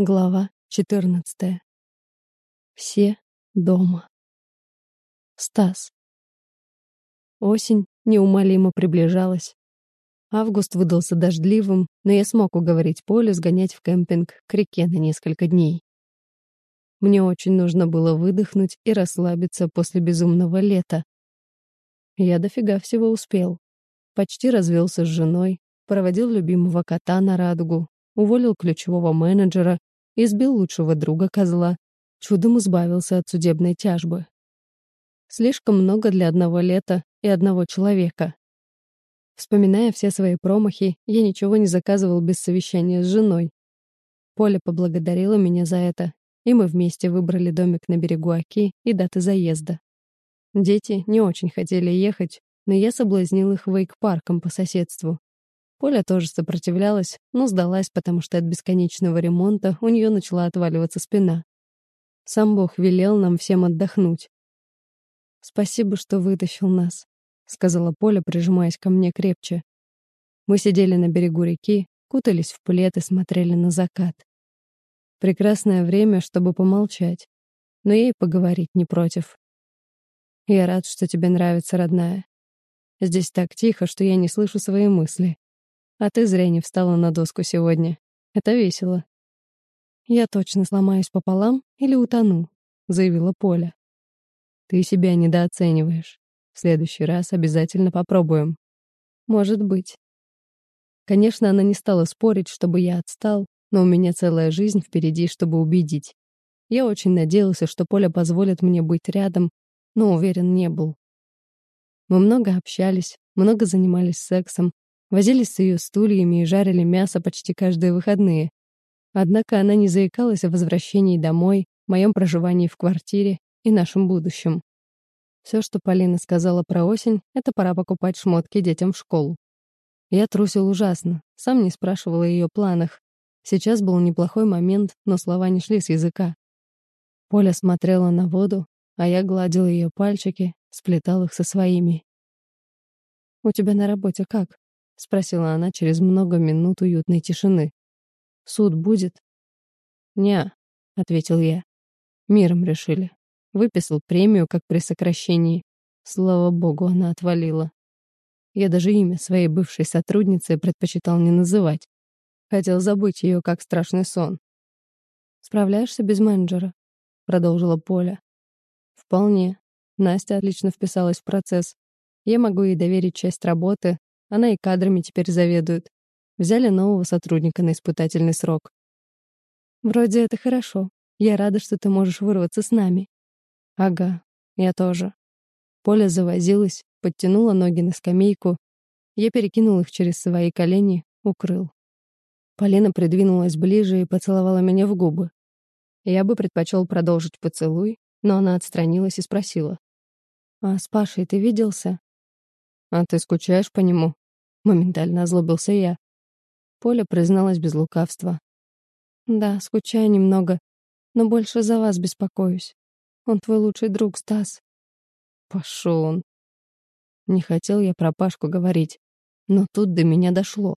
Глава 14. Все дома. Стас. Осень неумолимо приближалась. Август выдался дождливым, но я смог уговорить Полю сгонять в кемпинг к реке на несколько дней. Мне очень нужно было выдохнуть и расслабиться после безумного лета. Я дофига всего успел. Почти развелся с женой, проводил любимого кота на радугу, уволил ключевого менеджера, избил лучшего друга козла, чудом избавился от судебной тяжбы. Слишком много для одного лета и одного человека. Вспоминая все свои промахи, я ничего не заказывал без совещания с женой. Поля поблагодарила меня за это, и мы вместе выбрали домик на берегу Оки и даты заезда. Дети не очень хотели ехать, но я соблазнил их вейк-парком по соседству. Поля тоже сопротивлялась, но сдалась, потому что от бесконечного ремонта у нее начала отваливаться спина. Сам Бог велел нам всем отдохнуть. «Спасибо, что вытащил нас», — сказала Поля, прижимаясь ко мне крепче. Мы сидели на берегу реки, кутались в плед и смотрели на закат. Прекрасное время, чтобы помолчать, но ей поговорить не против. «Я рад, что тебе нравится, родная. Здесь так тихо, что я не слышу свои мысли. А ты зря не встала на доску сегодня. Это весело. Я точно сломаюсь пополам или утону, заявила Поля. Ты себя недооцениваешь. В следующий раз обязательно попробуем. Может быть. Конечно, она не стала спорить, чтобы я отстал, но у меня целая жизнь впереди, чтобы убедить. Я очень надеялся, что Поля позволит мне быть рядом, но уверен не был. Мы много общались, много занимались сексом, Возились с ее стульями и жарили мясо почти каждые выходные. Однако она не заикалась о возвращении домой, моем проживании в квартире и нашем будущем. Все, что Полина сказала про осень, это пора покупать шмотки детям в школу. Я трусил ужасно, сам не спрашивал о ее планах. Сейчас был неплохой момент, но слова не шли с языка. Поля смотрела на воду, а я гладил ее пальчики, сплетал их со своими. «У тебя на работе как?» — спросила она через много минут уютной тишины. «Суд будет?» «Не», — ответил я. «Миром решили. Выписал премию, как при сокращении. Слава богу, она отвалила. Я даже имя своей бывшей сотрудницы предпочитал не называть. Хотел забыть ее, как страшный сон. «Справляешься без менеджера?» — продолжила Поля. «Вполне. Настя отлично вписалась в процесс. Я могу ей доверить часть работы, она и кадрами теперь заведует. Взяли нового сотрудника на испытательный срок. Вроде это хорошо. Я рада, что ты можешь вырваться с нами. Ага, я тоже. Поля завозилась, подтянула ноги на скамейку. Я перекинул их через свои колени, укрыл. Полина придвинулась ближе и поцеловала меня в губы. Я бы предпочел продолжить поцелуй, но она отстранилась и спросила. «А с Пашей ты виделся?» «А ты скучаешь по нему?» Моментально озлобился я. Поля призналась без лукавства. «Да, скучаю немного, но больше за вас беспокоюсь. Он твой лучший друг, Стас». Пошел он. Не хотел я про Пашку говорить, но тут до меня дошло.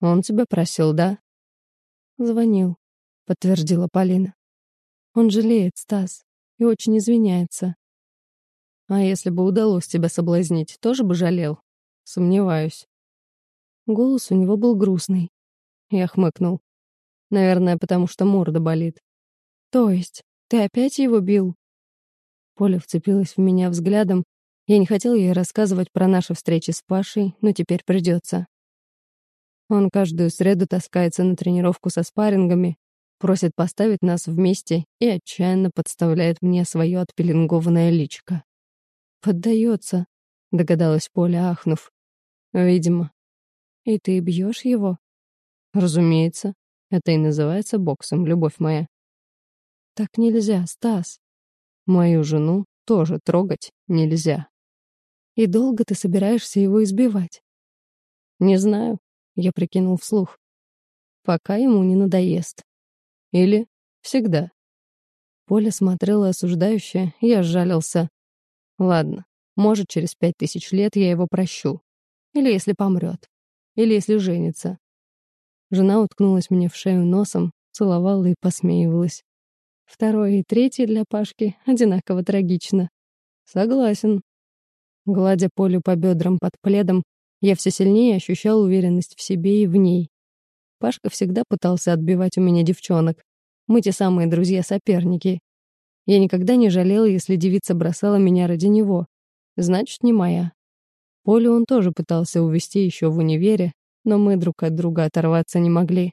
Он тебя просил, да? Звонил, подтвердила Полина. Он жалеет, Стас, и очень извиняется. А если бы удалось тебя соблазнить, тоже бы жалел? Сомневаюсь. Голос у него был грустный. Я хмыкнул. Наверное, потому что морда болит. То есть, ты опять его бил? Поля вцепилась в меня взглядом. Я не хотел ей рассказывать про наши встречи с Пашей, но теперь придется. Он каждую среду таскается на тренировку со спаррингами, просит поставить нас вместе и отчаянно подставляет мне свое отпеленгованное личико. «Поддается», — догадалась Поля, ахнув. «Видимо, и ты бьешь его? Разумеется. Это и называется боксом, любовь моя. Так нельзя, Стас. Мою жену тоже трогать нельзя. И долго ты собираешься его избивать? Не знаю, я прикинул вслух. Пока ему не надоест. Или всегда. Поля смотрела осуждающе, я сжалился. Ладно, может, через пять тысяч лет я его прощу. Или если помрет. Или если женится. Жена уткнулась мне в шею носом, целовала и посмеивалась. Второй и третий для Пашки одинаково трагично. Согласен. Гладя Полю по бедрам под пледом, я все сильнее ощущал уверенность в себе и в ней. Пашка всегда пытался отбивать у меня девчонок. Мы те самые друзья-соперники. Я никогда не жалел, если девица бросала меня ради него. Значит, не моя. Полю он тоже пытался увести еще в универе, но мы друг от друга оторваться не могли.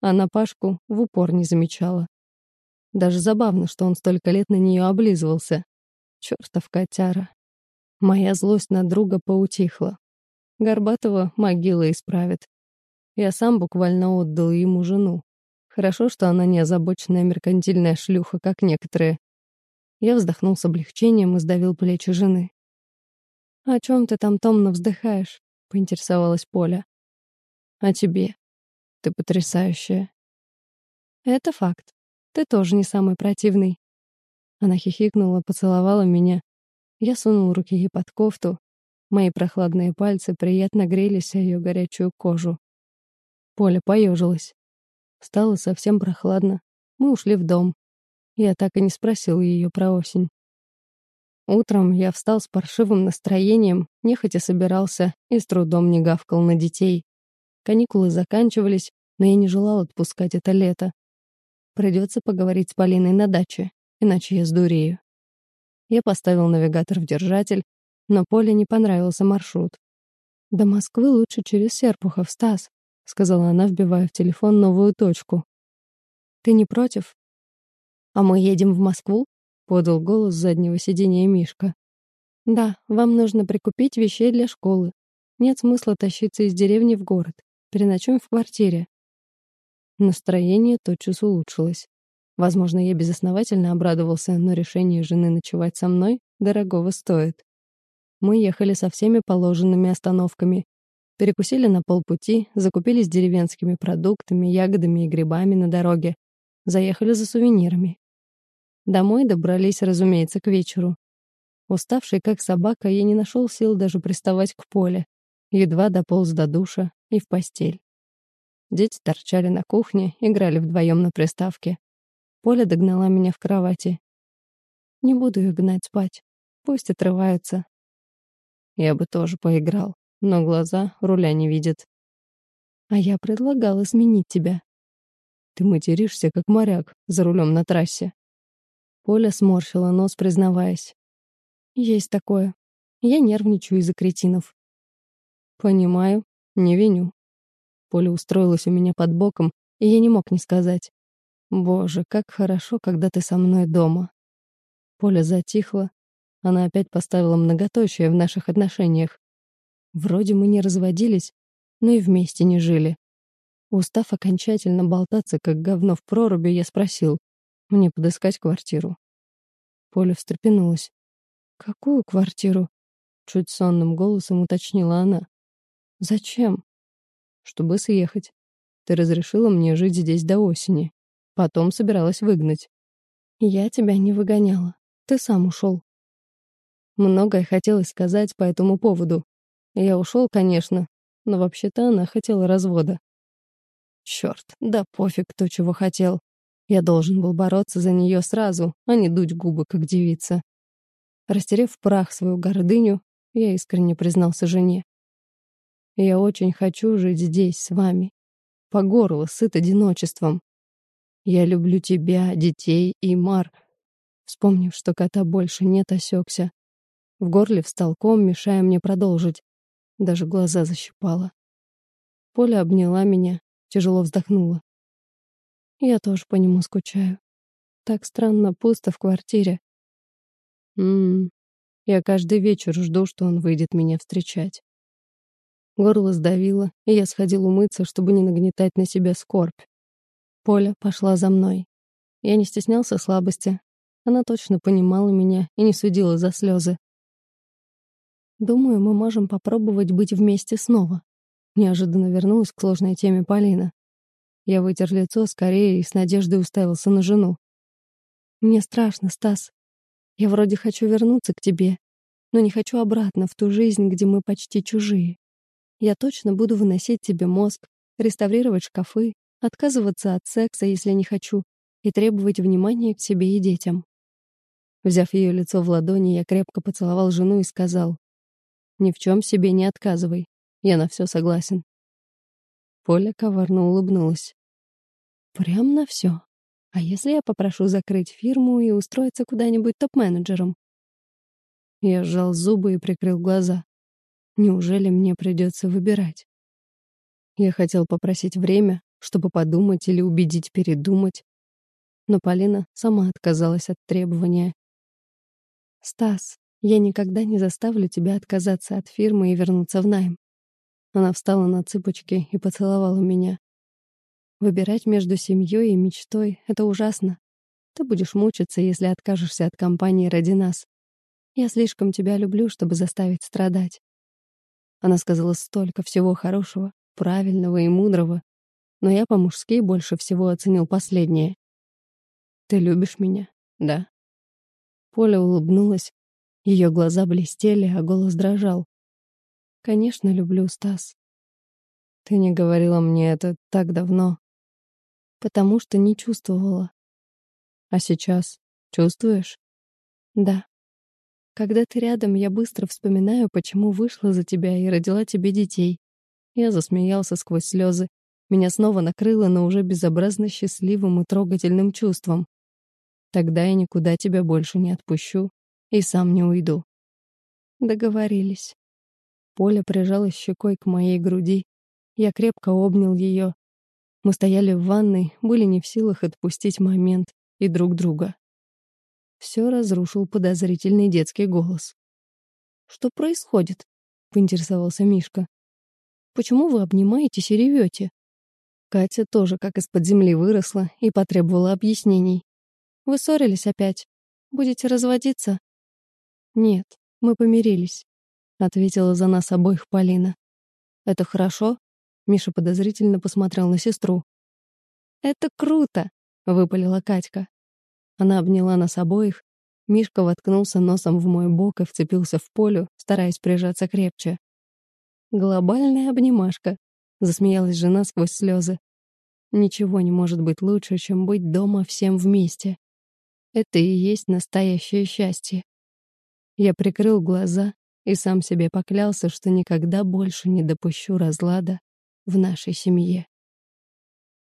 А на Пашку в упор не замечала. Даже забавно, что он столько лет на нее облизывался. Чёртов котяра. Моя злость на друга поутихла. Горбатого могила исправит. Я сам буквально отдал ему жену. Хорошо, что она не озабоченная меркантильная шлюха, как некоторые. Я вздохнул с облегчением и сдавил плечи жены. «О чем ты там томно вздыхаешь?» — поинтересовалась Поля. «О тебе. Ты потрясающая». «Это факт. Ты тоже не самый противный». Она хихикнула, поцеловала меня. Я сунул руки ей под кофту. Мои прохладные пальцы приятно грелись о ее горячую кожу. Поля поежилась. Стало совсем прохладно. Мы ушли в дом. Я так и не спросил ее про осень. Утром я встал с паршивым настроением, нехотя собирался и с трудом не гавкал на детей. Каникулы заканчивались, но я не желал отпускать это лето. Придется поговорить с Полиной на даче, иначе я сдурею. Я поставил навигатор в держатель, но Поле не понравился маршрут. «До Москвы лучше через Серпухов, Стас», — сказала она, вбивая в телефон новую точку. «Ты не против?» «А мы едем в Москву?» подал голос заднего сиденья Мишка. Да, вам нужно прикупить вещей для школы. Нет смысла тащиться из деревни в город. Переночуем в квартире. Настроение тотчас улучшилось. Возможно, я безосновательно обрадовался, но решение жены ночевать со мной дорогого стоит. Мы ехали со всеми положенными остановками. Перекусили на полпути, закупились деревенскими продуктами, ягодами и грибами на дороге. Заехали за сувенирами. Домой добрались, разумеется, к вечеру. Уставший, как собака, я не нашел сил даже приставать к Поле. Едва дополз до душа и в постель. Дети торчали на кухне, играли вдвоем на приставке. Поля догнала меня в кровати. Не буду их гнать спать. Пусть отрываются. Я бы тоже поиграл, но глаза руля не видят. А я предлагала сменить тебя. Ты материшься, как моряк, за рулем на трассе. Поля сморщила нос, признаваясь. «Есть такое. Я нервничаю из-за кретинов». «Понимаю. Не виню». Поля устроилась у меня под боком, и я не мог не сказать. «Боже, как хорошо, когда ты со мной дома». Поля затихла. Она опять поставила многоточие в наших отношениях. Вроде мы не разводились, но и вместе не жили. Устав окончательно болтаться, как говно в проруби, я спросил. Мне подыскать квартиру. Поля встрепенулась. «Какую квартиру?» Чуть сонным голосом уточнила она. «Зачем?» «Чтобы съехать. Ты разрешила мне жить здесь до осени. Потом собиралась выгнать». «Я тебя не выгоняла. Ты сам ушел». Многое хотелось сказать по этому поводу. Я ушел, конечно, но вообще-то она хотела развода. Черт, да пофиг, кто чего хотел. Я должен был бороться за нее сразу, а не дуть губы, как девица. Растерев прах свою гордыню, я искренне признался жене. Я очень хочу жить здесь, с вами. По горло, сыт одиночеством. Я люблю тебя, детей и Мар. Вспомнив, что кота больше нет, осекся. В горле встал ком, мешая мне продолжить. Даже глаза защипала. Поля обняла меня, тяжело вздохнула. Я тоже по нему скучаю. Так странно пусто в квартире. Ммм, я каждый вечер жду, что он выйдет меня встречать. Горло сдавило, и я сходил умыться, чтобы не нагнетать на себя скорбь. Поля пошла за мной. Я не стеснялся слабости. Она точно понимала меня и не судила за слезы. «Думаю, мы можем попробовать быть вместе снова», неожиданно вернулась к сложной теме Полина. Я вытер лицо скорее и с надеждой уставился на жену. «Мне страшно, Стас. Я вроде хочу вернуться к тебе, но не хочу обратно в ту жизнь, где мы почти чужие. Я точно буду выносить тебе мозг, реставрировать шкафы, отказываться от секса, если не хочу, и требовать внимания к себе и детям. Взяв ее лицо в ладони, я крепко поцеловал жену и сказал, «Ни в чем себе не отказывай, я на все согласен». Поля коварно улыбнулась. «Прям на все. А если я попрошу закрыть фирму и устроиться куда-нибудь топ-менеджером?» Я сжал зубы и прикрыл глаза. Неужели мне придется выбирать? Я хотел попросить время, чтобы подумать или убедить передумать, но Полина сама отказалась от требования. «Стас, я никогда не заставлю тебя отказаться от фирмы и вернуться в найм». Она встала на цыпочки и поцеловала меня. «Выбирать между семьей и мечтой — это ужасно. Ты будешь мучиться, если откажешься от компании ради нас. Я слишком тебя люблю, чтобы заставить страдать. Она сказала столько всего хорошего, правильного и мудрого, но я по-мужски больше всего оценил последнее. «Ты любишь меня, да?» Поля улыбнулась, ее глаза блестели, а голос дрожал. «Конечно, люблю, Стас. Ты не говорила мне это так давно, потому что не чувствовала. А сейчас чувствуешь?» «Да». Когда ты рядом, я быстро вспоминаю, почему вышла за тебя и родила тебе детей. Я засмеялся сквозь слезы. Меня снова накрыло, но уже безобразно счастливым и трогательным чувством. Тогда я никуда тебя больше не отпущу и сам не уйду. Договорились. Поля прижалась щекой к моей груди. Я крепко обнял ее. Мы стояли в ванной, были не в силах отпустить момент и друг друга. Все разрушил подозрительный детский голос. «Что происходит?» — поинтересовался Мишка. «Почему вы обнимаетесь и ревете?» Катя тоже как из-под земли выросла и потребовала объяснений. «Вы ссорились опять? Будете разводиться?» «Нет, мы помирились», — ответила за нас обоих Полина. «Это хорошо?» — Миша подозрительно посмотрел на сестру. «Это круто!» — выпалила Катька. Она обняла нас обоих. Мишка воткнулся носом в мой бок и вцепился в полю, стараясь прижаться крепче. «Глобальная обнимашка», — засмеялась жена сквозь слезы. «Ничего не может быть лучше, чем быть дома всем вместе. Это и есть настоящее счастье». Я прикрыл глаза и сам себе поклялся, что никогда больше не допущу разлада в нашей семье.